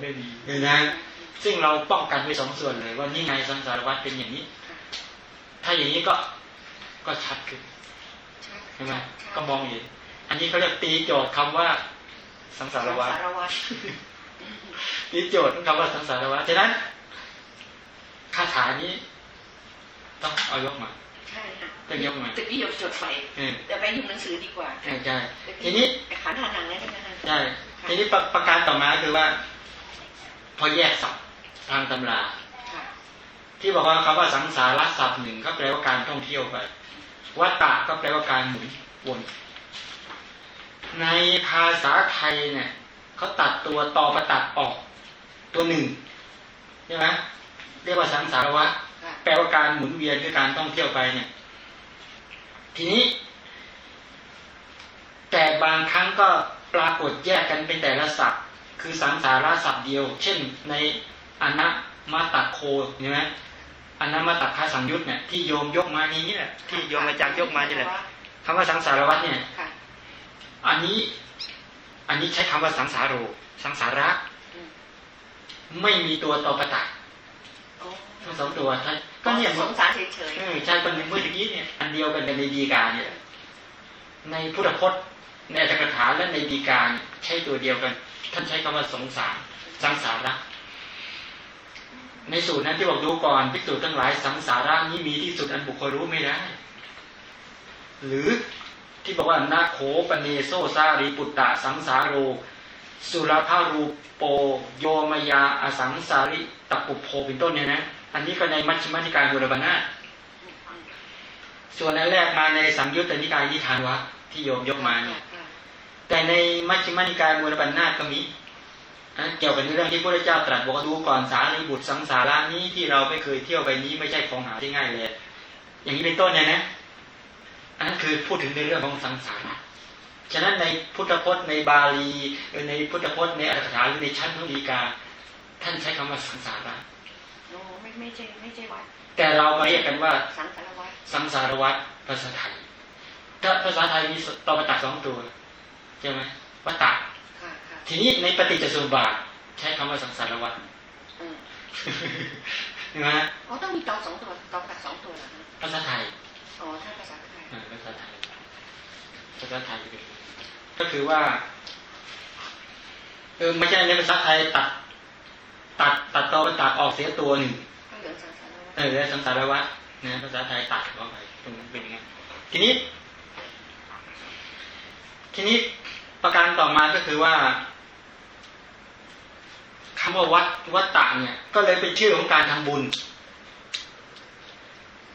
ไม่มีเนี่ยนะซึ่งเราป้องกันไว้สองส่วนเลย ว่านี่ไงสังสารวัฏเป็นอย่างนี้ ถ้าอย่างนี้ก็ก็ชัดขึ้นใช่ไหมก็มองเห็นอันนี้เขาเรียกตีโจทย์คำว่าสังสารวัฏตีโจทย์คำว่าสังสารวัฏฉะนั้นคาถานี้ ต้องเอายกมาใช่ค่ะต้องยกมาตะกี้ยกจดไฟแต่ไปอยู่หนังสือดีกว่าใช่ใช่ทีนี้ขันหาหนังได้ไหมใช่ทีนี้ประการต่อมาคือว่า พอแยกสับทางตำราที่บอกว่าคำว่าสังสารสับหนึ่งก็แปลว่าการท่องเที่ยวไปวัตตะก็แปลว่าการหมุนวนในภาษาไทยเนี่ยเขาตัดตัวต่อประตัดออก ตัวหนึ่งใช่ไหมเรียกว่าสังสารวัตแปลว่าการหมุนเวียนคือการท่องเที่ยวไปเนี่ย ทีนี้ แต่บางครั้งก็ปรากฏแยกกันเป็นแต่ละศัพท์ คือสังสาระศัพท์เดียว เช่นในอนัมาตโคใช่ไหมอนัมาตคาสังยุตเนี่ยที่โยมยกมานี้นี่แหละที่โยมอาจารย์ยกมานี่แหละคำว่าสังสารวัตเนี่ยอันนี้อันนี้ใช้คำว่าสังสารโรสังสาระ ไม่มีตัวต่อประตักทั้งสองตัวใช่ก็เนี่ยสงสารเฉยๆใช่เป็นเมื่อกี้เนี่ยอันเดียวกันในดีกาเนี่ยในพุทธพจน์ในอัตถกถาและในดีกาใช้ตัวเดียวกัน ท่านใช้คำว่าสงสารสังสาระ ในสูตรนั้นที่บอกดูก่อนพิสูจน์ทั้งหลายสังสาระนี้มีที่สุดอันบุคคลรู้ไม่ได้ หรือที่บอกว่านาโขปเนโซซาริปุตตะสังสาโร สุรภารูโปโยมยาอสังสาริตปุโพเป็นต้นเนี่ยนะ อันนี้ก็ในมัชฌิมานิกายบุรบนาส่วนนั้นแรกมาในสังยุตตนิกายนิทานวะที่โยมยกมาเนี่ย แต่ในมัชฌิมานิกายมูลบัญนาก็มีเกี่ยวกับเรื่องที่พระเจ้าตรัสบอกดูก่อนสารีบุตรสังสารานี้ที่เราไม่เคยเที่ยวไปนี้ไม่ใช่ของหาที่ง่ายเลย อย่างนี้เป็นต้นเนี่ยนะ อันนั้นคือพูดถึงในเรื่องของสังสารฉะนั้นในพุทธพจน์ในบาลีในพุทธพจน์ในอัตถกถาหรือในชั้นพุทธิกา ท่านใช้คำว่าสังสารโอ้ไม่ไม่ใช่ไม่ใช่วัดแต่เรามาเรียกกันว่าสังสารวัตสังสารวัตภาษาไทยถ้าภาษาไทยมีตอประตักสองตัว ใช่ไหมวัตตะทีนี้ในปฏิจจสมบาทใช้คำว่าสังสารวัตใช่ไหมอ๋อต้องมีตอสองตัวตอประตักสองตัวเหรอภาษาไทยอ๋อถ้าภาษาภาษาไทยภาษาไทยก็คือว่าเออไม่ใช่ในภาษาไทยตัด ตัดตัดตอตัดออกเสียตัวหนึ่งเออสังสารวัตนะภาษาไทยตัดเข้าไปตรงนั้นเป็นยังไงทีนี้ ทีนี้ ประการต่อมาก็คือว่าคำว่าวัดวัตตะเนี่ย ก็เลยเป็นชื่อของการทำบุญ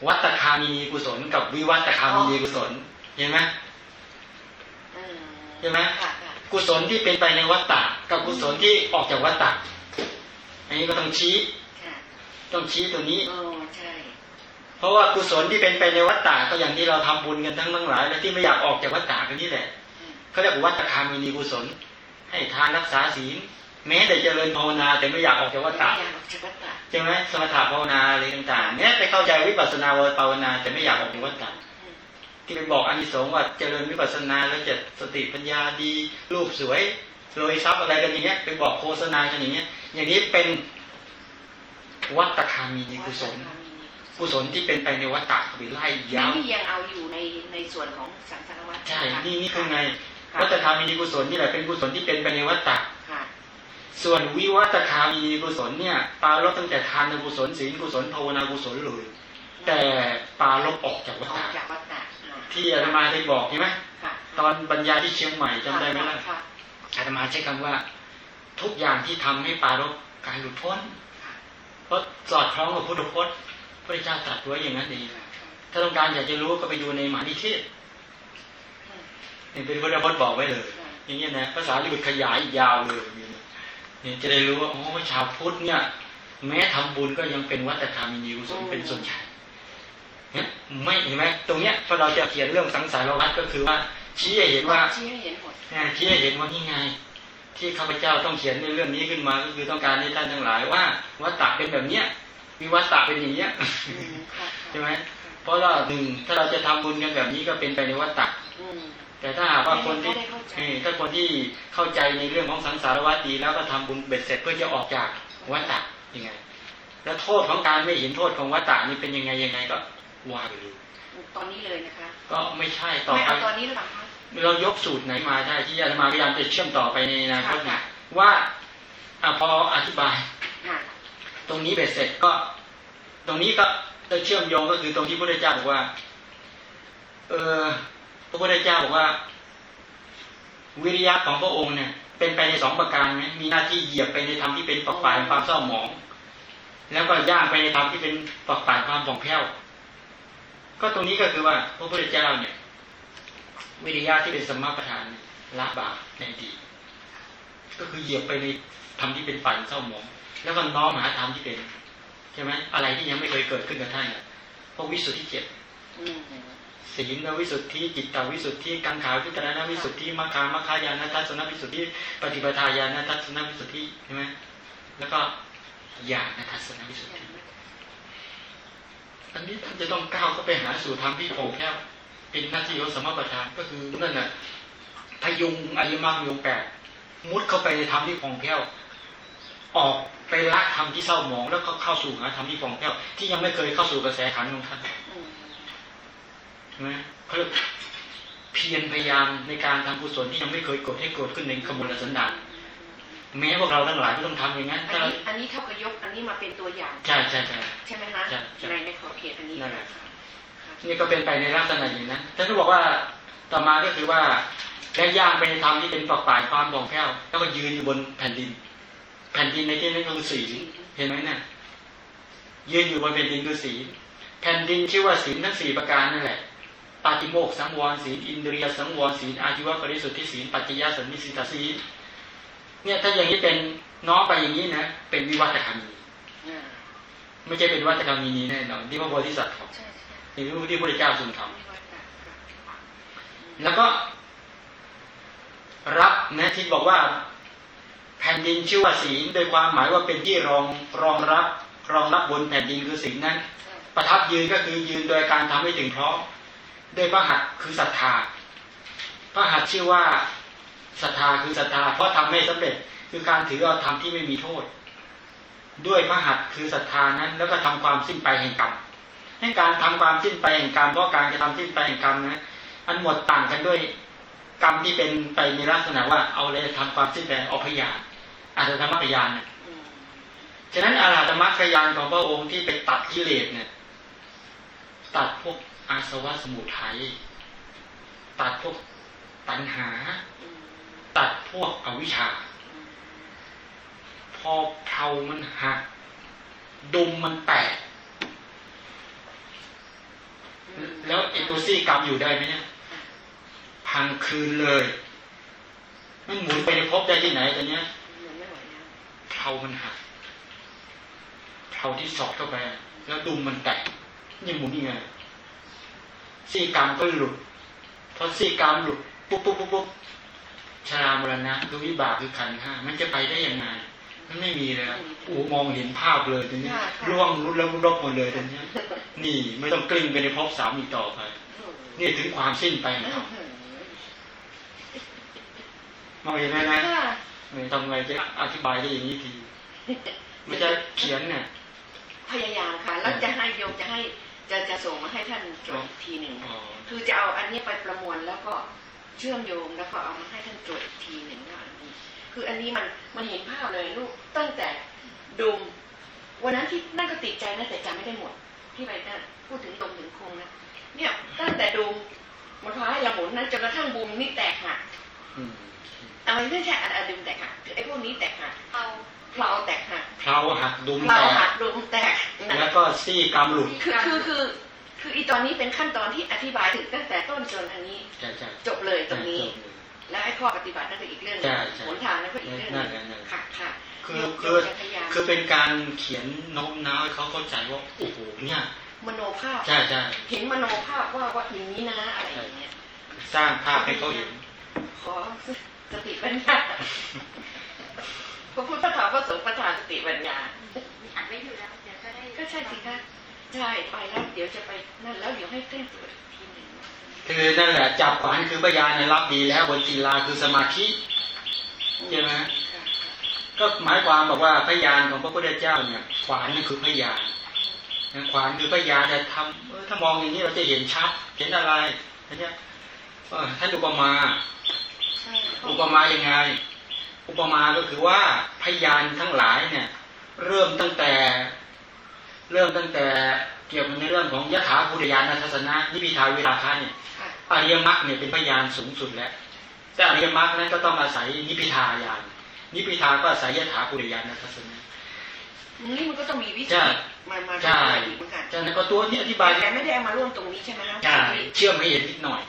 วัตคามีกุศล กับวิวัตคามีกุศล เห็นไหมเห็นไหมกุศลที่เป็นไปในวัตตะกับกุศลที่ออกจากวัตตะอันนี้ก็ต้องชี้ต้องชี้ตัวนี้เพราะว่ากุศลที่เป็นไปในวัตตะก็อย่างที่เราทำบุญกันทั้งทั้งหลาย และที่ไม่อยากออกจากวัตตะกันนี่แหละ เขาเรียกว่าวัตคามีกุศล ให้ทานรักษาศีลแม้แต่เจริญภาวนาแต่ไม่อยากออกจากวัฏฏะใช่ไหมสมถะภาวนาอะไรต่างๆเนี่ยไปเข้าใจวิปัสสนาภาวนาแต่ไม่อยากออกจากวัฏฏะที่ไปบอกอานิสงส์ว่าเจริญวิปัสสนาแล้วจะสติปัญญาดีรูปสวยรวยทรัพย์อะไรกันอย่างเงี้ยไปบอกโฆษณากันอย่างเงี้ย อย่างนี้เป็นวัตคามีกุศลกุศลที่เป็นไปในวัฏฏะไปไล่ยาวนี่ยังเอาอยู่ในในส่วนของสังสารวัฏใช่ นี่นี่คือไง วัตคามีกุศลนี่แหละเป็นกุศลที่เป็นไปในวัฏฏะส่วนวิวัตคามีกุศลเนี่ยปาลบตั้งแต่ทานกุศลศีลกุศลภาวนากุศลเลยแต่ปาลบออกจากวัฏฏะที่อาตมาได้บอกใช่ไหมตอนบรรยายที่เชียงใหม่จำได้ไหมล่ะอาตมาใช้คำว่า ทุกอย่างที่ทำให้ปาลบการหลุดพ้นเพราะสอดคล้องกับพุทธพจน์พระเจ้าตรัสไว้อย่างนั้นเองถ้าต้องการอยากจะรู้ก็ไปดูในหมานิเทศ นี่เป็นพุทธพจน์บอกไว้เลย อย่างเงี้ยนะภาษาลิบุตรขยายยาวเลยเนี่ยจะได้รู้ว่าโอ้ชาวพุทธเนี่ย แม้ทำบุญก็ยังเป็นวัตธรรมมีกุศลเป็นส่วนใหญ่เนี่ยไม่เห็นไหมตรงเนี้ยพอเราจะเขียนเรื่องสังสารวัฏก็คือว่าชี้ให้เห็นว่าชี้ให้เห็นหมดชี้ให้เห็นว่านี่ไง ที่ข้าพเจ้าต้องเขียนในเรื่องนี้ขึ้นมา ก็คือต้องการให้ท่านทั้งหลายว่าวัตตะเป็นแบบเนี้ยมีวัตตะเป็นอย่างเนี้ยใช่ไหมเพราะว่าหนึ่งถ้าเราจะทำบุญกันแบบนี้ก็เป็นไปในวัตตะ แต่ถ้าหากว่าคนที่ไม่ได้เข้าใจเออถ้าคนที่เข้าใจในเรื่องของสังสารวัฏดีแล้วก็ทำบุญเบ็ดเสร็จเพื่อจะออกจากวัฏฏะยังไง แล้วโทษของการไม่เห็นโทษของวัฏฏะนี่เป็นยังไงยังไงก็ว่าไปเลยตอนนี้เลยนะคะ ก็ไม่ใช่ต่อไม่ไปเอาตอนนี้หรือเปล่าคะเรายกสูตรไหนมาได้ที่อาตมาพยายามจะเชื่อมต่อไปในอนาคตค่ะเนี่ยว่าอะพออธิบายค่ะตรงนี้เบ็ดเสร็จก็ ตรงนี้ก็จะเชื่อมโยงก็คือตรงที่พระพุทธเจ้าบอกว่า เออ พระพุทธเจ้าบอกว่า วิริยะของพระองค์เนี่ย เป็นไปในสองประการไหมมีหน้าที่เหยียบไปในธรรมที่เป็นฝักฝ่ายความเศร้าหมอง แล้วก็ย่างไปในธรรมที่เป็นฝักฝ่ายความผ่องแผ้วก็ตรงนี้ก็คือว่าพระพุทธเจ้าเนี่ย วิริยะที่เป็นสมมาประธานละบาปในอดีตก็คือเหยียบไปในธรรมที่เป็นฝ่ายเศร้าหมอง แล้วก็น้อมหาธรรมที่เป็นใช่ไหมอะไรที่ยังไม่เคยเกิดขึ้นกับท่านเนี่ยพวกวิสุทธิเจ็ด ศีลวิสุทธิจิตตวิสุทธิกังขาวิตรณวิสุทธิมัคคามัคคายานทัศนวิสุทธิปฏิปทาญาณทัศนวิสุทธิใช่ไหมแล้วก็ญาณทัศนวิสุทธิอันนี้ท่านจะต้องก้าวเข้าไปหาสู่ธรรมที่ผ่องแผ้วเป็นหน้าที่ของสมประธานก็คือนั่นน่ะพยุงอริยมรรคยงแปดมุดเข้าไปในธรรมที่ผ่องแผ้วออกไปละธรรมที่เศร้าหมองแล้วก็เข้าสู่หาธรรมที่ผ่องแผ้วที่ยังไม่เคยเข้าสู่กระแสขันของท่าน อืมใช่ไหมเขาเรียกเพียรพยายามในการทำกุศลที่ยังไม่เคยเกิดให้เกิดขึ้นในขมูลสันดานแม้พวกเราทั้งหลายก็ต้องทำอย่างนั้นอันถ้านี้อันนี้เท่ากับยกอันนี้มาเป็นตัวอย่าง ใช่ใช่ใช่ใช่ไหมคะใช่ใช่ในในขอบเขตอันนี้นั่นแหละค่ะนี่ก็เป็นไปในลักษณะอย่างนั้นท่านก็บอกว่าต่อมาก็คือว่าและย่างไปในธรรมที่เป็นฝักฝ่ายความผ่องแผ้วแล้วก็ยืนอยู่บนแผ่นดิน แผ่นดินในที่นั้นก็คือสีเห็นไหมเนี่ยยืนอยู่บนแผ่นดินคือสี แผ่นดินชื่อว่าศีลทั้งสี่ประการนั่นแหละ ปาติโมกสังวรศีลอินเดียสังวรศีลอาชีวะปริสุทธิศีลปัจจยสันนิสิตาศีลเนี่ยถ้าอย่างนี้เป็นน้อมไปอย่างนี้นะ เป็นวิวัฒคามีอ่าไม่ใช่เป็นวิวัฒคามีนี้แน่นอนที่พระโพธิสัตว์ทใช่ใช่ำที่ที่พระพุทธเจ้าทรงทำแล้วก็ รับนะที่บอกว่า แผ่นดินชื่อว่าศีลโดยความหมายว่าเป็นที่รองรองรับ รองรับบนแผ่นดินคือศีลนั้น ประทับยืนก็คือยืนโดยการทำให้ถึงพร้อม ด้วยพระหัตถ์คือศรัทธา พระหัตถ์ชื่อว่าศรัทธาคือศรัทธา เพราะทำให้สำเร็จคือการถือเอาธรรมที่ไม่มีโทษ ด้วยพระหัตถ์คือศรัทธานั้นแล้วก็ทำความสิ้นไปแห่งกรรมให้การทำความสิ้นไปแห่งกรรมเพราะการจะทำสิ้นไปแห่งกรรมนะอันหมดต่างกันด้วยกรรมที่เป็นไปในลักษณะว่าเอาเลยทำความสิ้นไปเอาพยานอาจจะธรรมพยานนะอืมฉะนั้นอาราธมัคคยานของพระองค์ที่ไปตัดกิเลสเนี่ย ตัดพวก อาสวะสมุทัยตัดพวกตัณหา ตัดพวกอวิชชา พอเพลามันหักดุมมันแตก แล้วไอ้ตัวซี่กรรมอยู่ได้ไหมเนี่ย พังคืนเลย มันหมุนไปในภพได้ที่ไหนตอนเนี้ยเพลามันหักเพลาที่สอดเข้าไป แล้วดุมมันแตกนี่หมุนยังไง ซี่กรรมก็หลุดพอซี่กรรมหลุดปุ๊บปุ๊บปุ๊บปุ๊บชรามรณะคือวิบากคือขันธ์ห้ามันจะไปได้ยังไงมันไม่มีแล้วอ้มองเห็นภาพเลยตรงนี้ร่วงรุดแล้วรุดรบหมดเลยตรงนี้นี่ไม่ต้องกลิ้งไปในภพสามอีกต่อไปนี่ถึงความสิ้นไปของเขามองเห็นไหมนะมทำไงจะอธิบายได้อย่างนี้ทีไม่ใช่เขียนเนี่ยพยายามค่ะแล้วจะให้โยมจะให้ จะจะส่งมาให้ท่านตรวจอีกทีหนึ่งอ๋อคือจะเอาอันนี้ไปประมวลแล้วก็เชื่อมโยงแล้วก็เอามาให้ท่านตรวจอีกทีหนึ่งว่าอันนี้คืออันนี้มันมันเห็นภาพเลยลูกตั้งแต่ดุมวันนั้นที่นั่นก็ติดใจนะแต่จำไม่ได้หมด ที่ไปนั่นพูดถึงดมถึงคงนะเนี่ยตั้งแต่ดุมมันพาให้เราหมุนนั้นจนกระทั่งบุมนี่แตกหักอืม เอาไม่ใช่อันอันดุมแตกหักคือไอ้พวกนี้แตกหักเอาเพลาแตกหักเพลาหักดุมเพลาแตหักกดุมแตกนะแล้วก็ซี่กรรมหลุดคือคือคือคืออีตอนนี้เป็นขั้นตอนที่อธิบายถึงตั้งแต่ต้นจนอันนี้ใช่ใช่จบเลยตรงนี้จบเลยแล้วไอ้ข้อปฏิบัตินั่นก็อีกเรื่องหนึใช่งใช่หนทางนั่นก็อีกเรื่องหนึงนั่นแหละนั่นแหละค่ะค่ะคือโยมคือจะพยายามคือเป็นการเขียนโน้มน้าวให้เขาเข้าใจว่าโอ้โหเนี่ยมโนภาพใช่ใช่เห็นมโนภาพว่าว่าอย่างนี้นะอะไรอย่างเงี้ยสร้างภาพให้เขาเห็นขอ สติปัญญาพระพุทธธรรมพระสงฆ์ประทานสติปัญญาอัดไม่อยู่แล้วเดี๋ยวจะได้ก็ใช่สิคะใช่ไปแล้วเดี๋ยวจะไปนั่นแล้วเดี๋ยวให้เต้นตรวจอีกทีหนึ่งคคือนั่นแหละจับขวานคือพยานในรับดีแล้วบนศิลาคือสมาธิใช่ไหมก็หมายความบอกว่าพยานของพระพุทธเจ้าเนี่ยขวานนั่นคือพยานขวานคือพยานจะทำถ้ามองอย่างนี้เราจะเห็นชัดเห็นอะไรอันเนี้ยท่านอุปมา อุปมายังไง อุปมาก็คือว่าพยานทั้งหลายเนี่ย เริ่มตั้งแต่ เริ่มตั้งแต่เกี่ยวกับในเรื่องของยถาภูริยานทัศนะนิพิทาเวลาคาเนี่ยอริยมรรคเนี่ยเป็นพยานสูงสุดแล้ว แต่อริยมรรคนั้นก็ต้องอาศัยนิพิทายาน นิพิทาก็อาศัยยถาภูริยานทัศนะนี่มันก็ต้องมีวิธีมามาใช่เหมือนกันใช่แล้วก็ตัวนี้อธิบายแต่ไม่ได้เอามาร่วมตรงนี้ใช่ไหมครับใช่เชื่อมให้เห็นนิดหน่อย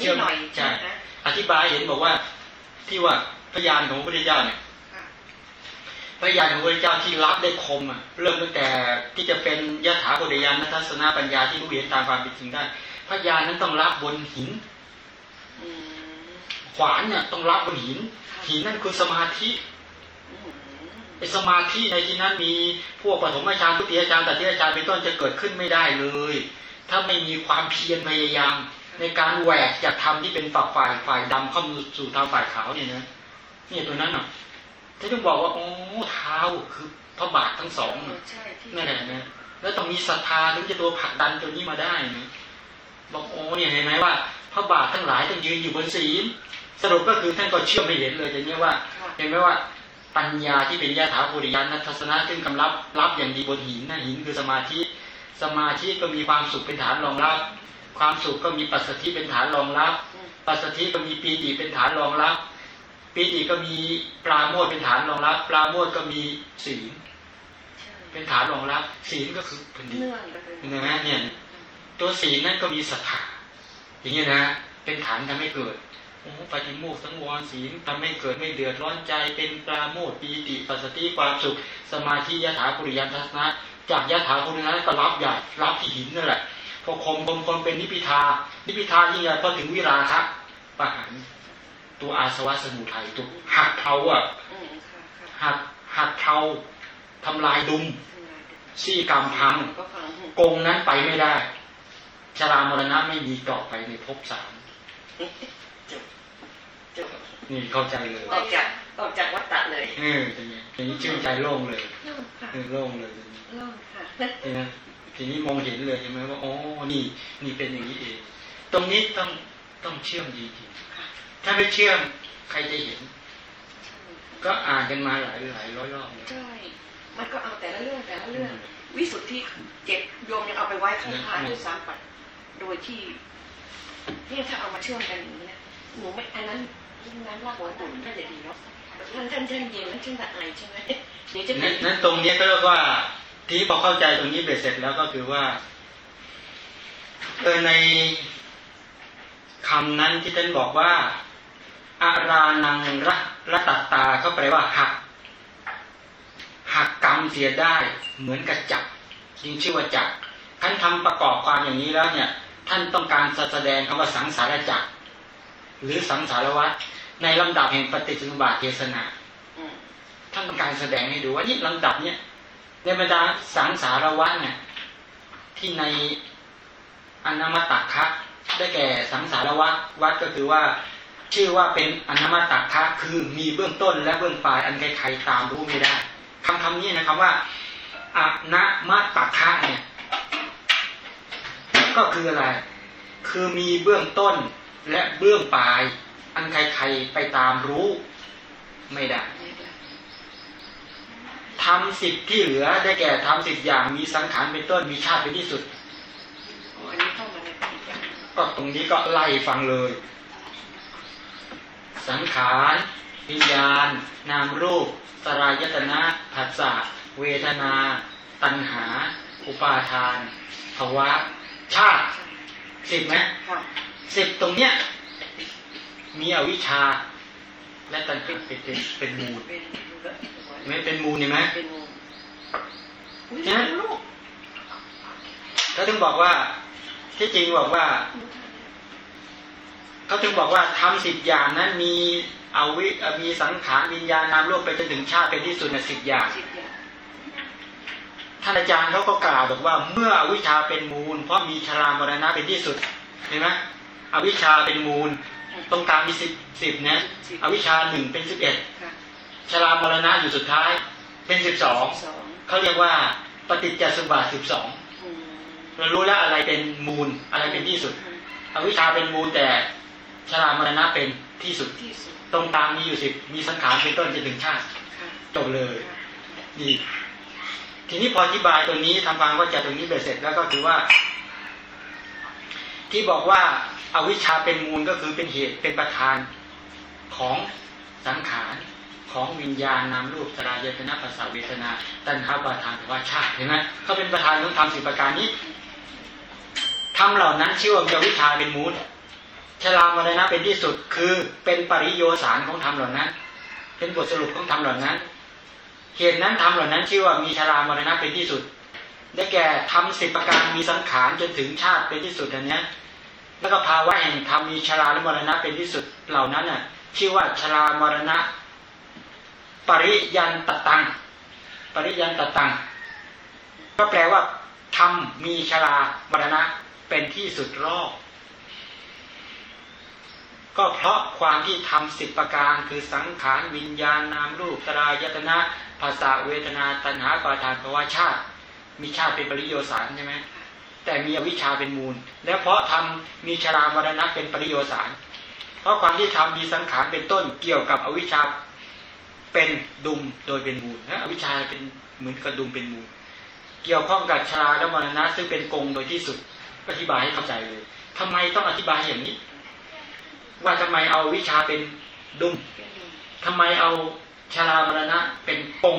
นิดหน่อยใช่ไหม อธิบายเห็นบอกว่าที่ว่าพยานของพระพุทธเจ้าเนี่ยพยานของพระพุทธเจ้าที่รับได้คมอะเริ่มตั้งแต่ที่จะเป็นยถาบริยานทัศนาปัญญาที่รู้เห็นตามความเป็นจริงได้พยานนั้นต้องรับบนหินขวานเนี่ยต้องรับบนหิน หินนั่นคือสมาธิไอสมาธิในที่นั้นมีพวกปฐมฌานทุติยฌานตัติยฌานเป็นต้นจะเกิดขึ้นไม่ได้เลย ถ้าไม่มีความเพียรพยายาม ในการแหวกจากธรรมที่เป็นฝักฝ่ายฝ่ายดำเข้าสู่ทางฝ่ายขาวเนี่ยนะเนี่ยตัวนั้นอะที่ต้องบอกว่าโอ้เท้าคือพระบาททั้งสองเอน่ะอใช่ที่นั่นแหละนะแล้วต้องมีศรัทธาถึงจะตัวผลักดันตัวนี้มาได้นะบอกโอ้เนี่ยเห็นไหมว่า พระบาททั้งหลายต้องยืนอยู่บนศีลสรุปก็คือท่านก็เชื่อไม่เห็นเลยอย่างนี้ว่าค่ะเห็นไหมว่าปัญญาที่เป็นยถาภูริยานัทัศนะซึ่งกำรับรับอย่างดีบนหินนะหินคือสมาธิ สมาธิก็มีความสุขเป็นฐานรองรับ ความสุขก็มีปัสสธิเป็นฐานรองรับอืมปัสสธิก็มีปีติเป็นฐานรองรับ ปีติก็มีปราโมทย์เป็นฐานรองรับ ปราโมทย์ก็มีศีลใช่เป็นฐานรองรับ ศีลก็คือแผ่นดินเนื่องกันเลยเห็นไหมเนี่ยตัวศีลนั่นก็มีศรัทธาอย่างนี้นะเป็นฐานทำให้เกิดโอ้ปฏิโมกข์สังวรศีลทำให้เกิดไม่เดือดร้อนใจ เป็นปราโมทย์ปีติปัสสติความสุข สมาธิยถาปุริยันทัศนะ จากยถาปุริยันทัศนะก็รับใหญ่รับที่หินนั่นแหละ พอคมคมคมเป็นนิพพิทา นิพพิทายิ่งใหญ่พอถึงวิราคะประหารตัวอาสวะสมุทัยตัวหักเทาอะอืมค่ะค่ะหักหักเทาทำลายดุมทำงานกันซี่กรรมพังก็ฟังอืมกงนั้นไปไม่ได้ชรามรณะไม่มีต่อไปในภพสามจบจบนี่เข้าใจเลยออกจากออกจากวัฏฏะเลยเอออย่างนี้อย่างนี้ชื่นใจโล่งเลยเริ่มค่ะเออโล่งเลยทีนี้เริ่มค่ะเห็นไหม ทีนี้มองเห็นเลยใช่ไหมว่าอ๋อนี่นี่เป็นอย่างนี้เอง ตรงนี้ต้องต้องเชื่อมจริงๆถ้าไม่เชื่อมใครจะเห็น ก็อ่านกันมาหลายหลายร้อยรอบแล้วใช่มันก็เอาแต่ละเรื่องแต่ละเรื่อง วิสุทธิเจ็ดโยมยังเอาไปไว้ข้างท้ายด้วยซ้ำไปโดยที่เนี่ยถ้าเอามาเชื่อมกันอย่างนี้นะหนูไม่อันนั้นนั้นรากหัวตุ่นน่าจะดีเนาะท่านท่านท่านเย็นท่านท่านละอายใช่ไหมเดี๋ยวจะเป็นั้นนนั้นตรงเนี้ยก็เรียกว่า ทีนี้พอเข้าใจตรงนี้เบ็ดเสร็จแล้วก็คือว่าเออในคำนั้นที่ท่านบอกว่าอารานังรัรัตตาเขาแปลว่าหักหักกรรมเสียได้เหมือนกับจักรจึงชื่อว่าจักรท่านทำประกอบความอย่างนี้แล้วเนี่ย ท่านต้องการแสดงคำว่าสังสารจักรหรือสังสารวัฏในลำดับแห่งปฏิจจสมุปบาทเทศนาอืมท่านต้องการแสดงให้ดูว่านี่ลำดับเนี่ย ในบรรดาสังสารวัฏเนี่ยที่ในอนามตักคะได้แก่สังสารวัฏวัฏก็คือว่าชื่อว่าเป็นอนามตักคะคือมีเบื้องต้นและเบื้องปลายอันใครๆตามรู้ไม่ได้คำคำนี้นะครับว่าอนามตักคะเนี่ยก็คืออะไร คือมีเบื้องต้นและเบื้องปลาย อันใครๆไปตามรู้ไม่ได้ ทำสิบที่เหลือได้แก่ทำสิบอย่างมีสังขารเป็นต้นมีชาติเป็นที่สุดอ๋ออันนี้เข้ามาในปฏิจจ์ก็ตรงนี้ก็ไล่ฟังเลย สังขารวิญญาณ นามรูป สรายตนะผัสสะเวทนา ตัณหา อุปาทานภวะ ชาติสิบไหมค่ะสิบตรงเนี้ย มีอวิชชา และตัณหาเป็นเป็นเป็นมูล เป็นเห็นไหมเป็นมูลเห็นไหมเป็นงูอุ้ยนะลูกเขาถึงบอกว่าที่จริงบอกว่าเขาถึงบอกว่าทำสิบอย่างนั้นมีเอาวิมีสังขารวิญญาณนามโลกไปจนถึงชาติเป็นที่สุดในสิบอย่างสิบอย่างท่านอาจารย์เขาก็กล่าวบอกว่า เมื่ออวิชชาเป็นมูล เพราะมีชรามรณะเป็นที่สุดเห็นไหมอวิชชาเป็นมูล ตรงกลางมีสิบสิบนะอวิชชาหนึ่งเป็นสิบเอ็ดค่ะ ชรามรณะอยู่สุดท้าย เป็นสิบสองสองเขาเรียกว่าปฏิจจสมบัติสิบสองอืมเรารู้แล้วอะไรเป็นมูลอะไรเป็นที่สุด อวิชชาเป็นมูลแต่ชรามรณะเป็นที่สุดที่สุดตรงกลางมีอยู่สิบมีสังขารเป็นต้นจนถึงชาติค่ะจบเลยค่ะนี่ทีนี้พออธิบายตรงนี้ทำความเข้าใจตรงนี้เบ็ดเสร็จแล้วก็คือว่า ที่บอกว่าอาวิชชาเป็นมูลก็คือเป็นเหตุเป็นประธานของสังขาร ของวิญญาณนามรูปสลายตนะภาษาเวทนา ตัณหาประธานภาวะชาติเห็นไหมเขาเป็นประธานของธรรมสิบประการนี้ทำเหล่านั้นชื่อว่าวิชาเป็นมูลชรามรณะเป็นที่สุดคือเป็นปริโยสารของธรรมเหล่านั้น เป็นบทสรุปของธรรมเหล่านั้นเหตุนั้นทำเหล่านั้นชื่อว่ามีชรามรณะเป็นที่สุด ได้แก่ทำสิบประการมีสังขารจนถึงชาติเป็นที่สุดอันเนี้ยแล้วก็ภาวะแห่งธรรมมีชราและมรณะเป็นที่สุดเหล่านั้นน่ะชื่อว่าชรามรณะ ปริยันตตัง ปริยันตตัง ก็แปลว่าธรรมมีชรามรณะเป็นที่สุดรอบก็เพราะความที่ทำสิบประการคือสังขารวิญญาณนามรูปตรายตนะภาษาเวทนาตัณหาปาทานภาวะชาติ มีชาติเป็นปริโยสารใช่ไหมแต่มีอวิชชาเป็นมูล แล้วเพราะทำมีชรามรณะเป็นปริโยสาร เพราะความที่ทำมีสังขารเป็นต้นเกี่ยวกับอวิชชา เป็นดุมโดยเป็นมูลนะวิชาเป็นเหมือนกับดุมเป็นมูล เกี่ยวข้องกับชาและมรณะซึ่งเป็นกงโดยที่สุดอธิบายให้เข้าใจเลยทำไมต้องอธิบายอย่างนี้ ว่าทำไมเอาวิชาเป็นดุมเป็นดุมทำไมเอาชรามรณะเป็นกง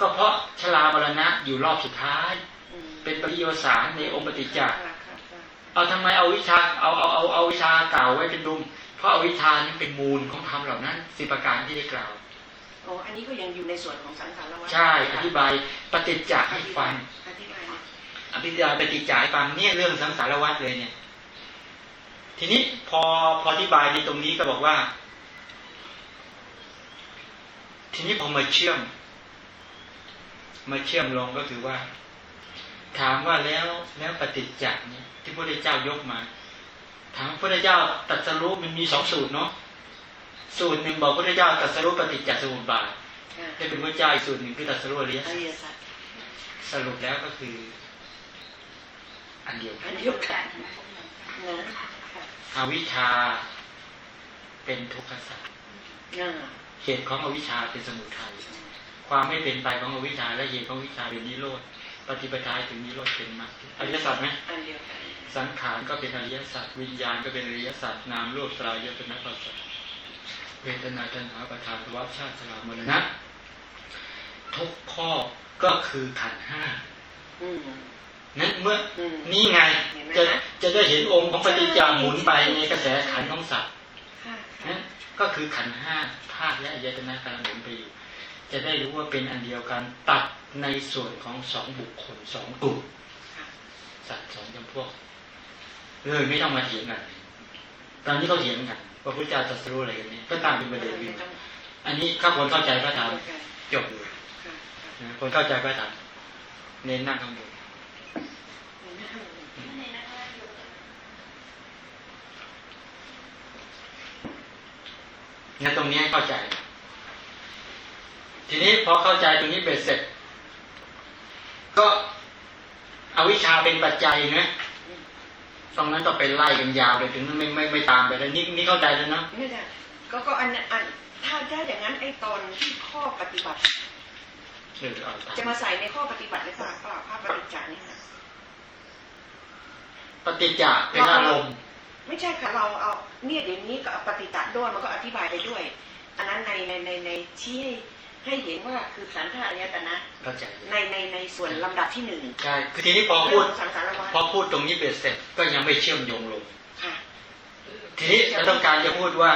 ก็เพราะชรามรณะอยู่รอบสุดท้าย เป็นปริโยสารในองค์ปฏิจจ์เอาทำไมเอาวิชาเอาเอาเอาเอาวิชาเก่าไว้เป็นดุม ราะเอาวิชานี้เป็นมูลของธรรมเหล่านั้นสิประการที่ได้กล่าวโอ้อันนี้ก็ยังอยู่ในส่วนของสังขารวัฏใช่ อธิบายปฏิจจ์ให้ฟังอธิบายเนี่ยอภิญญาปฏิจจายฟังเนี่ยเรื่องสังสารวัฏเลยเนี่ย ทีนี้พอพออธิบายในตรงนี้ก็บอกว่า ทีนี้พอมาเชื่อม มาเชื่อมลงก็คือว่า ถามว่าแล้วแล้วปฏิจจ์เนี่ยที่พระพุทธเจ้ายกมา ถามพระพุทธเจ้าตรัสรู้มันมีสองสูตรเนาะสูตรหนึ่งบอกพระพุทธเจ้าตรัสรู้ปฏิจจสมุปบาทค่ะได้เป็นพระเจ้าอีกสูตรหนึ่งคือตรัสรู้อริยอสัจริยสัจสรุปแล้วก็คือ อันเดียวกัอันนเดียวกันนะค่ะอวิชชาเป็นทุกขสัจอ่าเหตุของอวิชชาเป็นสมุทัยความไม่เป็นไปของอวิชชาและเหตุของอวิชชาเป็นนิโรธ ปฏิปทาถึงนิโรธเป็นมรรคอริยสัจไหมอันเดียวกันสังขารก็เป็นอริยสัจวิญญาณก็เป็นอริยสัจนามรูปสลายยตนะปัสสะเวทนาตัณหาประทานภวะชาติสลามรณะทุกข้อก็คือขันธ์ห้าอืมนั้นเมื่ออืมนี่ไงเห็นไหมจะคะจะได้เห็นองค์ของปฏิจจาหมุนไปในกระแสขันธ์ของสัตว์ค่ะค่ะนั่นก็คือขันธ์ห้าธาตุและอายตนะการหมุนไปอยู่ จะได้รู้ว่าเป็นอันเดียวกันตัดในส่วนของสองบุคคลสองกลุ่มสัตว์สองจำพวกเลยไม่ต้องมาเถียงกัน ตอนนี้เขาเถียงกันว่าพระเจ้าตรัสรู้อะไรกันนี่ยก็ตามเป็นประเด็นอันนี้ถ้าคนเข้าใจพระธรรมเดียวกันจบเลยคนเข้าใจพระธรรมเน้นนั่งข้างบนค่ะงั้นตรงนี้เข้าใจ ทีนี้พอเข้าใจตรงนี้เบ็ดเสร็จ ก็อวิชชาเป็นปัจจัยนะตรงนั้นก็เป็นไล่กันยาวเลยถึงไม่ไม่ไม่ตามไปแล้วนี่นี่เข้าใจแล้วเนาะไม่ได้ก็ก็อันอันถ้าถ้าอย่างนั้นไอ้ตอนที่ข้อปฏิบัติเออเอาตามจะมาใส่ในข้อปฏิบัติหรือเปล่าเปล่าภาพปฏิจจานี่ค่ะปฏิจจ์เป็นอารมณ์ไม่ใช่ค่ะเราเอาเนี่ยเดี๋ยวนี้ก็เอาปฏิจจ์ด้วยมันก็อธิบายไปด้วย อันนั้นในในในในชี้ ให้ให้เห็นว่าคือขันธ์ธาตุอายตนะเข้าใจในในในส่วนลำดับที่หนึ่งใช่คือทีนี้พอเรื่พูองดของสังสารวัฏพอพูดตรงนี้เบ็ดเสร็จก็ยังไม่เชื่อมโยงลงค่ะทีนี้เราต้องการจะพูดว่า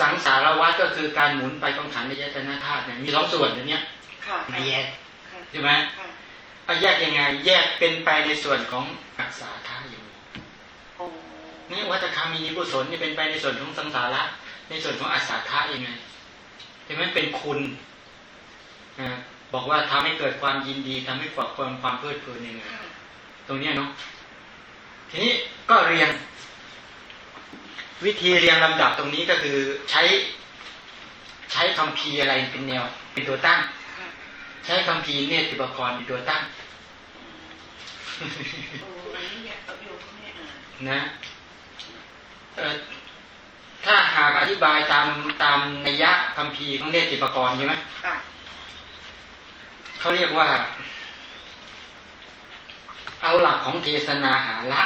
สังสารวัฏก็คือการหมุนไปของขันธ์ในยตนะธาตุเนี่ยมีสองส่วนอันเนี้ยค่ะไม่แยกค่ะใช่ไหมค่ะเอาแยกยังไง แยกเป็นไปในส่วนของอักษาธาอย่างนี้โอ้นี่วัฏคามีนิกุศลนี่เป็นไปในส่วนของสังสาระในส่วนของอักษาธายังไงใช่ไหมเป็นคุณนะบอกว่าทำให้เกิดความยินดีทำให้ฝักความความเพลิดเพลินยังไงค่ะตรงเนี้ยเนาะทีนี้ก็เรียนวิธีเรียงลำดับตรงนี้ก็คือใช้ใช้คำพีอะไรเป็นแนว เป็นตัวตั้ง ใช้คำพีเนติปกรณ์เป็นตัวตั้งนะ ถ้าหากอธิบายตามตามนัยยะคำพีของเนติปกรณ์ใช่ไหมเขาเรียกว่า เอาหลักของเทศนาหาละ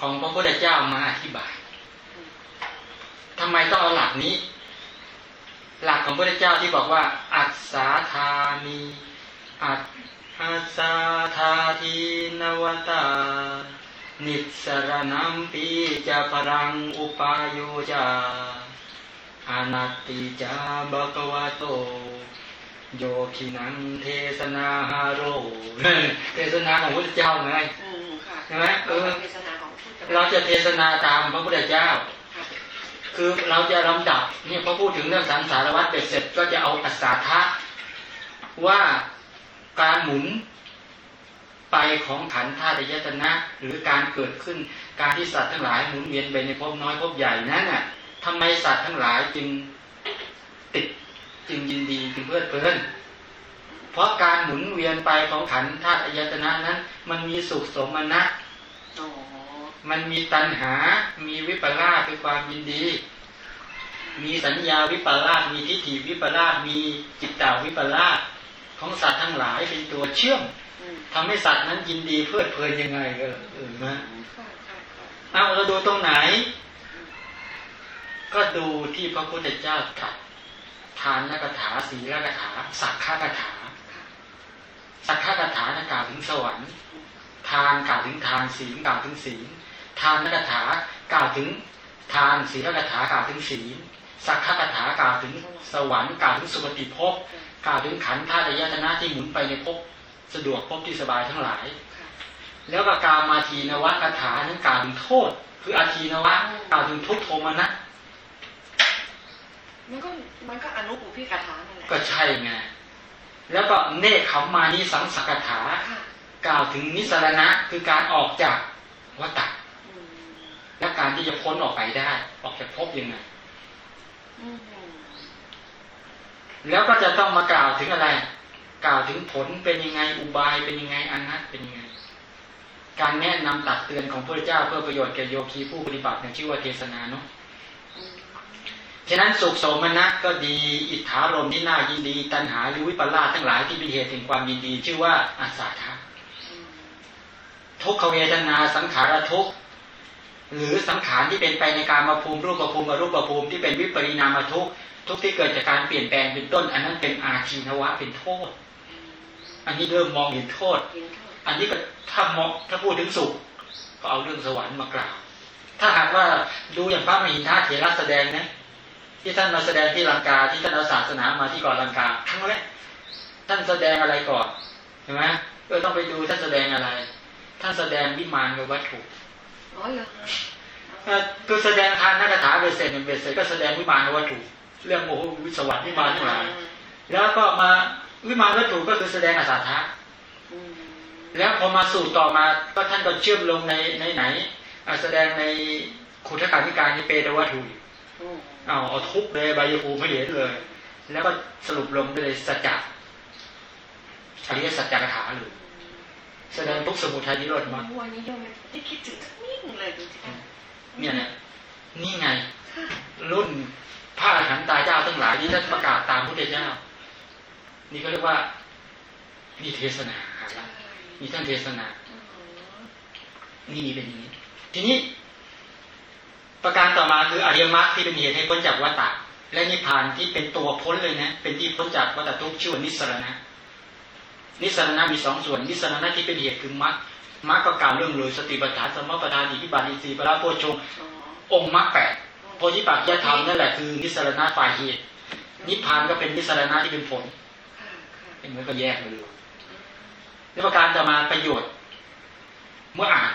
ของพระพุทธเจ้ามาอธิบายทำไมต้องเอาหลักนี้ หลักของพระพุทธเจ้าที่บอกว่า อัศสาธานีอัตอัสสาธาทีนวตา นิสรนัมปีจะพรังอุปายโยจาอนัตติจาบกวาโต โยคินังเทศนาฮาโรเทศนาของพระพุทธเจ้าไงใช่ไหมเออเราจะเทศนาตามพระพุทธเจ้า คือเราจะลำดับเนี่ยพอพูดถึงเรื่องสังสารวัฏเบ็ดเสร็จก็จะเอาอัศาทะว่าการหมุน ไปของขันธาตุยตนะหรือการเกิดขึ้นการที่สัตว์ทั้งหลายหมุนเวียนไปในภพน้อยภพใหญ่นั้นน่ะทำไมสัตว์ทั้งหลายจึงติดจึงยินดีจึงเพลิดเพลินเพราะการหมุนเวียนไปของขันธาตุยตนะนั้น มันมีสุขสมนัตมันมีตัณหา มีวิปลาสคือความยินดี มีสัญญาวิปลาสมีทิฏฐิวิปลาสมีจิตตาวิปลาสของสัตว์ทั้งหลายเป็นตัวเชื่อม ทำให้สัตว์นั้นยินดีเพลิดเพลินยังไงก็เออนะเอาเราดูตรงไหน ก็ดูที่พระพุทธเจ้าตรัสทานนักถาศีลกถา สักขะกถา สักขะกถานกล่าวถึงสวรรค์ ทานกล่าวถึงทานศีลกล่าวถึงศีลทานนักถากล่าวถึงทานศีลกถากล่าวถึงศีลสักขะกถากล่าวถึงสวรรค์กล่าวถึงสุคติภพกล่าวถึงขันธ์ธาตุยตนะที่หมุนไปในภพ สะดวกภพที่สบายทั้งหลาย แล้วก็กามาทีนวะคาถานั้นกล่าวถึงโทษ คืออาทีนวะกล่าวถึงทุกโทมนะมันก็มันก็อนุปุพิกถานั่นแหละก็ใช่ไงแล้วก็เนคขมมานิสังสกถากล่าวถึงนิสรณะคือการออกจากวัฏฏะและการที่จะพ้นออกไปได้ ออกจากภพยังไงแล้วก็จะต้องมากล่าวถึงอะไร กล่าวถึงผลเป็นยังไงอุบายเป็นยังไงอนัตเป็นยังไง การแนะนำตักเตือนของพระเจ้าเพื่อประโยชน์แก่โยคีผู้ปฏิบัติในชื่อว่าเทศนาเนาะฉะนั้นสุขโสมนัสก็ดี อิทธารมที่น่ายินดี ตัณหาหรือวิปลาสทั้งหลายที่เป็นเหตุแห่งความยินดี ชื่อว่าอาสาทะทุกขเวทนาสังขารทุกหรือสังขารที่เป็นไปในการมาภูมิรูปภูมิอรูปภูมิที่เป็นวิปริณามทุกทุกที่เกิดจากการเปลี่ยนแปลงเป็นต้น อันนั้นเป็นอาชีนวะเป็นโทษ อันนี้เริ่มมองเห็นโทษ อันนี้ก็ถ้ามองถ้าพูดถึงสุข ก็เอาเรื่องสวรรค์มากล่าว ถ้าหากว่าดูอย่างพระมหินทาเถระแสดงนะที่ท่านมาแสดงที่ลังกาที่ท่านเอาศาสนามาที่ก่อนลังกาครั้งแรกท่านแสดงอะไรก่อนเห็นไหมเออต้องไปดูท่านแสดงอะไร ท่านแสดงวิมานกับวัตถุอ๋อเหรอคือแสดงทานนักถาเบสเซนเบสเซก็แสดงวิมานวัตถุ เรื่องโอ้โหวิสวัสดิ์วิมานทั้งหลายแล้วก็มา วิมานวัตถุก็คือแสดงอาสาทะแล้วพอมาสู่ต่อมาก็ท่านก็เชื่อมลงในในไหนแสดงในขุทการนิการนิเปตวัตถุเอาเอาทุกเลยใบยภูไม่เห็นเลย แล้วก็สรุปลงด้วยสัจจะอริยสัจจคาถาเลยแสดงทุกสมุทัยนิโรธมาวันนี้โยมได้คิดถึงสักนิดเลยจริงๆเนี่ยเนี่ยนี่ไง รุ่นพระอรหันตาเจ้าทั้งหลายที่ท่านประกาศตามพุทธเจ้า นี่ก็เรียกว่า มีเทศนาหาละมีท่านเทศนา นี่เป็นอย่างนี้ ทีนี้ ประการต่อมาคืออริยมรรคที่เป็นเหตุให้พ้นจากวัฏฏะและนิพพานที่เป็นตัวพ้นเลยนะ เป็นที่พ้นจากวัฏทุกข์ชื่อนิสรณะ นิสรณะมีสองส่วน นิสรณะที่เป็นเหตุคือมรรคมรรคก็กล่าวเรื่องเลยสติปัฏฐานสมปัฏฐานอิทิบาลีสีปราโพชงองค์มรรคแปดโพธิปัจจะธรรมนั่นแหละคือนิสรณะฝ่ายเหตุ นิพพานก็เป็นนิสรณะที่เป็นผล ไหมก็แยกเลยในประการจะมาประโยชน์ เมื่ออ่าน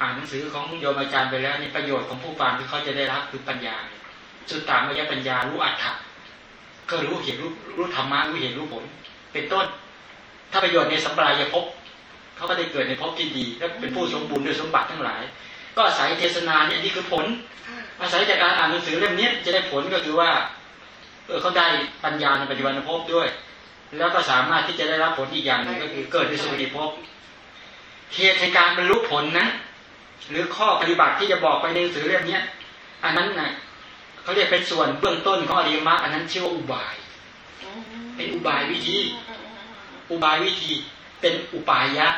อ่านหนังสือของโยมอาจารย์ไปแล้วในประโยชน์ของผู้ฟังที่เขาจะได้รับคือปัญญาสุดตามยะปัญญารู้อัตถะก็รู้เห็นรู้รู้ธรรมะรู้เห็นรู้ผล เป็นต้น ถ้าประโยชน์ในสัมปรายภพเขาก็ได้เกิดในภพที่ดี และเป็นผู้สมบูรณ์ด้วยสมบัติทั้งหลาย ก็อาศัยเทศนาเนี่ยนี่คือผล อาศัยจากการอ่านหนังสือเล่มนี้จะได้ผลก็คือว่าเออเขาได้ปัญญาในปัจจุบันภพด้วย แล้วก็สามารถที่จะได้รับผลอีกอย่างหนึ่งก็คือเกิดในสุคติภพเหตุในการบรรลุผลนะ หรือข้อปฏิบัติที่จะบอกไปในหนังสือเล่มนี้อันนั้นนะ่ะเขาเรียกเป็นส่วนเบื้องต้นของอริยมรรคอันนั้นชื่อว่าอุบาย เป็นอุบายวิธี อุบายวิธีเป็นอุปายะ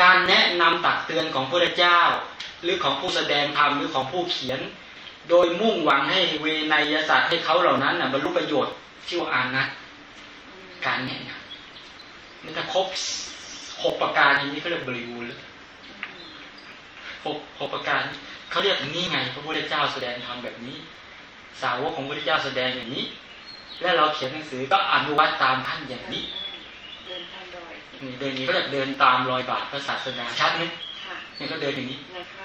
การแนะนำตักเตือนของพระเจ้า หรือของผู้แสดงธรรมหรือของผู้เขียน โดยมุ่งหวังให้เวนยศาสตร์ให้เขาเหล่านั้นนะบรรลุประโยชน์ชื่อว่าอานัต การแนะนำนี่ถ้าครบหกประการอย่างนี้เขาเรียกบริบูรณ์แล้วหกหกประการเขาเรียกนี่ไง พระพุทธเจ้าแสดงธรรมแบบนี้ สาวกของพระพุทธเจ้าแสดงอย่างนี้ และเราเขียนหนังสือก็อนุวัตตามท่านอย่างนี้เดินทางดอยนี่เดินนี้ก็จะเดินตามรอยบาทพระศาสดาชัดไหมค่ะนี่ก็เดินอย่างนี้นะคะ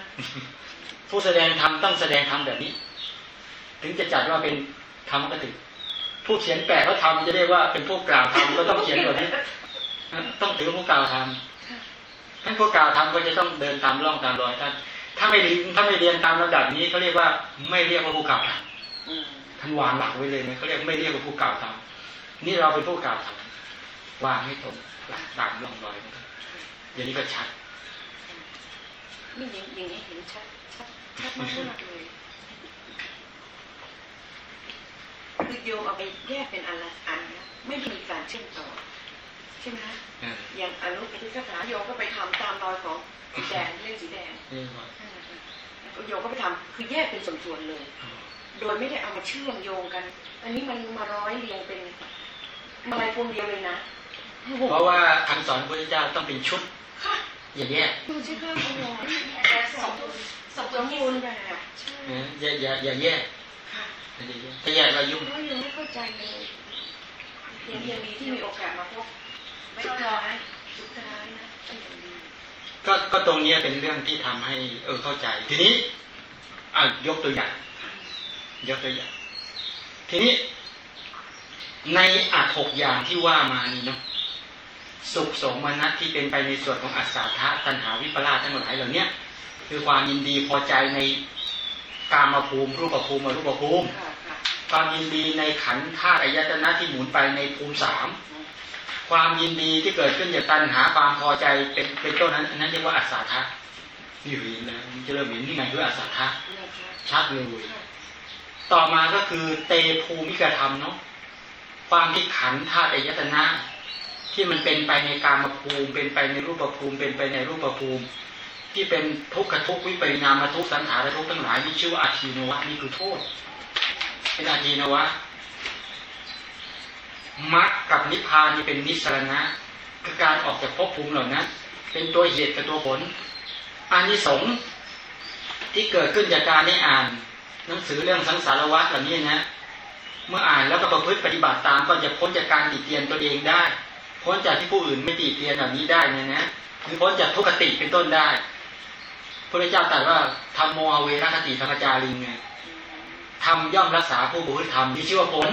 ผู้แสดงธรรมต้องแสดงธรรมแบบนี้ ถึงจะจัดว่าเป็นธรรมกติ ผู้เขียนแปลเขาทำจะเรียกว่าเป็นผู้กล่าวธรรมก็ต้องเขียนแบบนี้ต้องถือผู้กล่าวธรรมท่านผู้กล่าวธรรมก็จะต้องเดินตามร่องตามรอยท่านถ้าไม่ถ้าไม่เรียนตามระดับนี้เขาเรียกว่าไม่เรียกว่าผู้กล่าวธรรมอืมท่านวางหลักไว้เลยนะเขาเรียกไม่เรียกว่าผู้กล่าวธรรมนี่เราเป็นผู้กล่าวธรรมวางให้ตรงหลักตามร่องรอยอย่างนี้ก็ชัดนี่อย่างย่างนี้เห็นชัดชัดชัดมากเลย คือโยมเอาไปแยกเป็นอันละอันนะไม่ได้มีการเชื่อมต่อใช่ไหมคะเอออย่างอนุปฏิกถาโยมก็ไปทำตามรอยของสีแดงเรื่องสีแดงนี่ว่าโยมก็ไปทำคือแยกเป็นส่วนๆเลย โดยไม่ได้เอามาเชื่อมโยงกัน อันนี้มันมาร้อยเรียงเป็นมาลายพวงเดียวเลยนะโอ้โหเพราะว่าคำสอนพระพุทธเจ้าต้องเป็นชุดค่ะอย่างแยกดูสิคะโอ้โหสมบูรณ์สมสบูรมณ์ที่บูรสุณ์ดแบบใช่นะอย่าอย่าอย่าแยก ค่ะอย่ายกถ้าแยกเรายุ่งก็ยังไม่เข้าใจเลยยังยังดีที่มีโอกาสมาพบไม่ต้องรอท้สุดท้ายนะก็ก็ตรงนี้เป็นเรื่องที่ทำให้ เออเข้าใจ ทีนี้อะยกตัวอย่าง ยกตัวอย่าง ทีนี้ ในอัดหกอย่างที่ว่ามานี่เนาะสุขสมนัตที่เป็นไปในส่วนของอัศทะตัณหาวิปลาสทั้งหลายเหล่าเนี้ยคือความยินดีพอใจในกามภูมิ รูปภูมิอรูปภูมิ ความยินดีในขันธ์ธาตุอายตนะที่หมุนไปในภูมิสามความยินดีที่เกิดขึ้นจากตัณหาความพอใจเป็นเป็นต้นนั้นอันนั้นเรียกว่าอัศทะนี่เห็นนะจะเริ่มเห็นนี่ไงคืออัศทะชัดเลยต่อมาก็คือเตภูมิกธรรมเนาะความที่ขันธ์ธาตุอายตนะ ที่มันเป็นไปในกามภูมิ เป็นไปในรูปภูมิ เป็นไปในรูปภูมิ ที่เป็นทุกขทุกวิปริณามทุกสังขารทุกทั้งหลายนี่ชื่อว่าอาทีโนวะนี่คือโทษ เป็นอาทีนวะมรรคกับนิพพานนี่เป็นนิสรณะคือการออกจากภพภูมิเหล่านั้นเป็นตัวเหตุกับตัวผลอานิสงส์ที่เกิดขึ้นจากการได้อ่าน หนังสือเรื่องสังสารวัฏเหล่านี้นะ เมื่ออ่านแล้วก็ประพฤติปฏิบัติตามก็จะพ้นจากการติเตียนตัวเองได้ พ้นจากที่ผู้อื่นไม่ติเตียนเหล่านี้ได้เนี่ยนะหรือพ้นจากทุกขติเป็นต้นได้พระเจ้าตรัสว่าทำโมหเวรคติธรรมจาริง ไงทำย่อมรักษาผู้บุญธรรมที่ชื่อว่าผล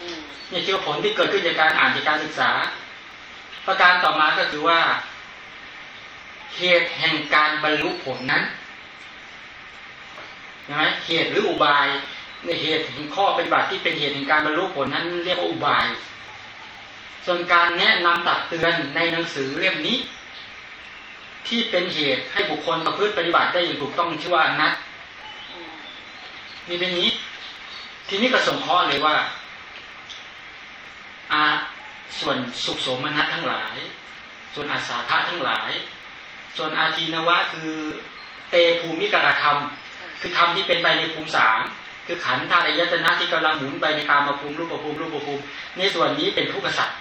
อืมเนี่ยชื่อว่าผลที่เกิดขึ้นจากการอ่านจากการศึกษา ประการต่อมาก็คือว่าเหตุแห่งการบรรลุผลนั้นใช่ไหมเหตุหรืออุบายในเหตุแห่งข้อปฏิบัติที่เป็นเหตุแห่งการบรรลุผลนั้น เรียกว่าอุบาย ส่วนการแนะนำตักเตือนในหนังสือเล่มนี้ ที่เป็นเหตุให้บุคคลประพฤติปฏิบัติได้อย่างถูกต้องชื่อว่าอนัตอืม นี่เป็นนี้ ทีนี้ก็สงเคราะห์เลยว่าอาส่วนสุขโสมนัสทั้งหลาย ส่วนอาสาทะทั้งหลาย ส่วนอาทีนวะคือเตภูมิกรธรรม คือธรรมที่เป็นไปในภูมิสามคือขันธ์ธาตุอายตนะที่กำลังหมุนไปในกามภูมิรูปภูมิรูปภูมิ ในส่วนนี้เป็นทุกขสัตว์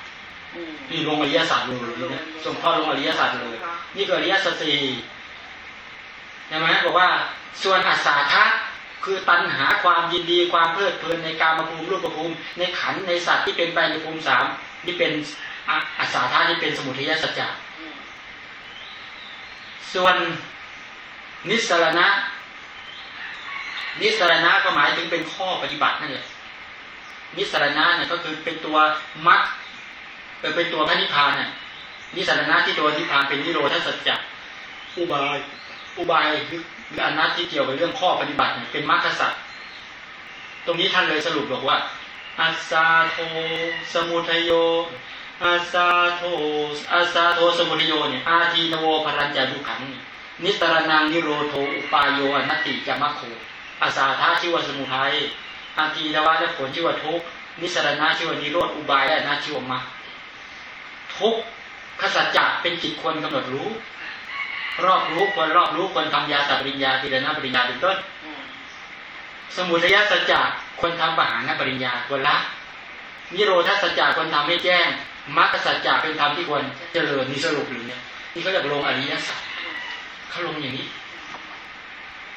นี่ลงอริยสัจเลยนะส่งข้อลงอริยสัจเลย นี่คืออริยสัจสี่ใช่ไหมบอกว่าส่วนอาสาทะ คือตัณหาความยินดีความเพลิดเพลินในการมภูมิรูปภูมิ ในขันในสัตว์ที่เป็นไปในภูมิสามนี่เป็นอาอาสาทะนี่เป็นสมุทัยสัจจะส่วนนิสรณะ นิสรณะก็หมายถึงเป็นข้อปฏิบัตินั่นแหละนิสรณะเนี่ยก็คือเป็นตัวมรรคเป็นตัวพระนิพพานน่ะนิสรณะที่ตัวนิพพานเป็นนิโรธสัจจะอุบายอุบายหรือ หรืออนัตที่เกี่ยวกับเรื่องข้อปฏิบัติเนี่ยเป็นมรรคสัตว์ตรงนี้ท่านเลยสรุปบอกว่าอาซาโทสมุทโยอาซาโทอาซาโทสมุทโยเนี่ยอาทีนโวพรัญจาทุขังนิสรนังนิโรโทอุปายโยอนัตติจามะโคอาสาธาชื่อว่าสมุทัยอาทีนวะและผลชื่อว่าทุกนิสรณะชื่อว่านิโรธอุบายและนัตชื่อว่ามรรคทุกข์ขสัจจะเป็นจิตควรกำหนดรู้ รอบรู้ควรรอบรู้ควรทำยาสัปริญญาติรณปริญญาเป็นต้นอืมสมุทัยสัจจะควรทำปหานปริญญาควรละนิโรธสัจจะควรทำให้แจ้งมรรคสัจจะเป็นธรรมที่ควรเจริญนี่สรุปหรือเนี่ยนี่เขาจะลงอริยสัจเขาลงอย่างนี้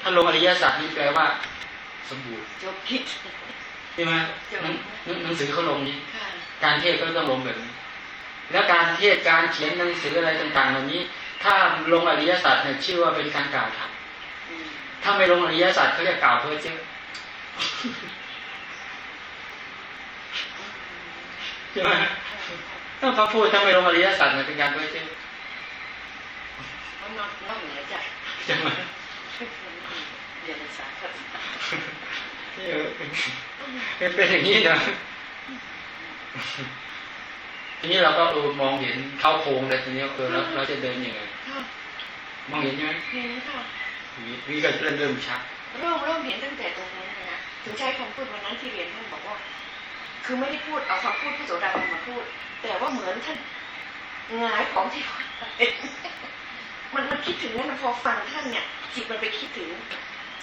ถ้าลงอริยสัจนี่แปลว่า สมบูรณ์จบคิดใช่ไหมหนังหนังหนังสือเขาลงนี้ค่ะการเทศก็ต้องลงแบบนี้แล้วการเทศการเขียนหนังสืออะไรต่างๆเหล่านี้ ถ้าลงอริยสัจเนี่ยชื่อว่าเป็นการกล่าวธรรมอืมถ้าไม่ลงอริยสัจเขาเรียกกล่าวเพ้อเจ้อใช่ไหมถ้าเขาพูดถ้าไม่ลงอริยสัจเนี่ยเป็นการเพ้อเจ้อเพราะนอกนอกเหนือจากใช่ไหมเรียนภาษาครับเออเป็นเป็นอย่างนี้นะ ทีนี้เราก็เออมองเห็นเข้าโครงเลยทีนี้เออเราเราจะเดินยังไงค่ะมองเห็นใช่ไหมเห็นค่ะวิวิก็เริ่มเริ่มชัดเริ่มเริ่มเห็นตั้งแต่ตรงนั้นเลยนะถึงใช้คำพูดวันนั้นที่เรียนท่านบอกว่า คือไม่ได้พูดเอาคำพูดผู้โสดาบันมาพูด แต่ว่าเหมือนท่านหงายของที่เขามันมันคิดถึงนั้นนะพอฟังท่านเนี่ยจิตมันไปคิดถึง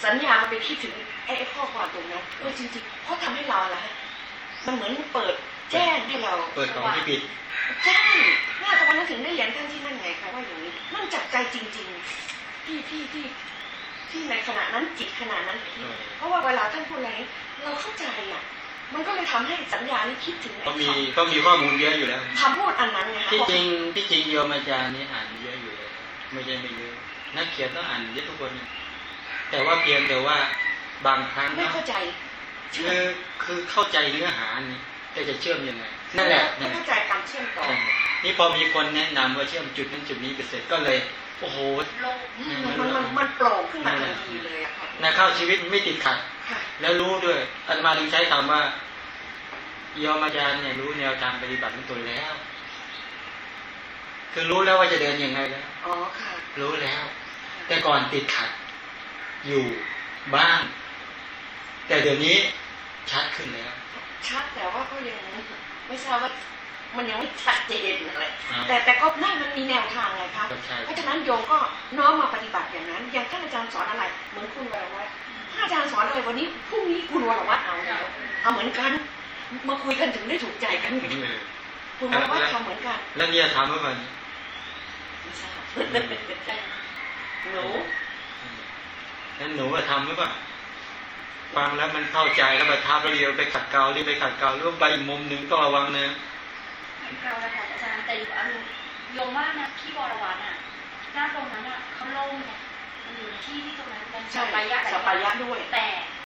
สัญญามันไปคิดถึงไอ้ไอ้ข้อความตรงนั้นเออจริงๆเพราะทำให้เราละมันเหมือนเปิด แจ้งให้เราเปิดของที่ผิดใช่น่าจะวันนั้นถึงได้เรียนท่านที่นั่นไงคะว่าอย่างนี้นั่นจับใจจริง ๆ ที่ที่ที่ที่ในขณะนั้นจิตขณะนั้นคิดเออเพราะว่าเวลาท่านพูดอะไรเราเข้าใจอะมันก็เลยทำให้สัญญานี้คิดถึงไอ้ก็มีคก็มีข้อมูลเยอะอยู่แล้วำคำพูดอันนั้นไงคะที่จริงที่จริงโยมอาจารย์นี่อ่านเยอะอยู่แล้วไม่ใช่ไม่เยอะนักเขียนต้องอ่านเยอะทุกคนนะแต่ว่าเพียงแต่ว่าบางครั้งไม่นะเข้าใจเชื่คืออคือเข้าใจเนื้อหานี่ แต่จะเชื่อมยังไงนั่นแหละไม่นั่นแหละเข้าใจการเชื่อมต่อใช่นี่พอมีคนแนะนำว่าเชื่อมจุดนั้นจุดนี้ไปเสร็จก็เลยโอ้โหลงอืมมันมันมันโปร่งขึ้นมาทันทีเลยอะค่ะนะเข้าชีวิตไม่ติดขัดค่ะแล้วรู้ด้วยอาตมาถึงใช้คำว่าโยมอาจารย์เนี่ยรู้แนวทางปฏิบัติของตนแล้ว คือรู้แล้วว่าจะเดินยังไงแล้วอ๋อค่ะ รู้แล้ว แต่ก่อนติดขัด อยู่บ้าง แต่เดี๋ยวนี้ชัดขึ้นแล้ว ชัดแต่ว่าก็ยังไม่ทราบว่ามันยังไม่ชัดเจนอะไรอ่าแต่แต่ก็นั่นมันมีแนวทางไงคะก็ใช่เพราะฉะนั้นโยมก็น้อมมาปฏิบัติอย่างนั้น อย่างท่านอาจารย์สอนอะไร เหมือนคุณวรวัตรถ้าอาจารย์สอนอะไรวันนี้พรุ่งนี้คุณวรวัตรเอาแล้วเอาเหมือนกัน มาคุยกันถึงได้ถูกใจกันเออคุณวรวัตรทำเหมือนกัน แล้วเนี่ยทำเมื่อวันไม่ทราบหนูแล้วหนูว่าทำหรือเปล่า ฟังแล้วมันเข้าใจแล้วประทับแล้วเรียวไปขัดเกลาหรือไปขัดเกลาหรือว่าไปอีกมุมหนึ่งต้องระวังนะเราละค่ะอาจารย์แต่อยู่อารมณ์โยมว่านะที่บรวัตอะหน้าตรงนั้นอะเขาโล่งไงมันอยู่ในที่ที่ตรงนั้นเป็นใช่สัปปายะสัปปายะด้วยแต่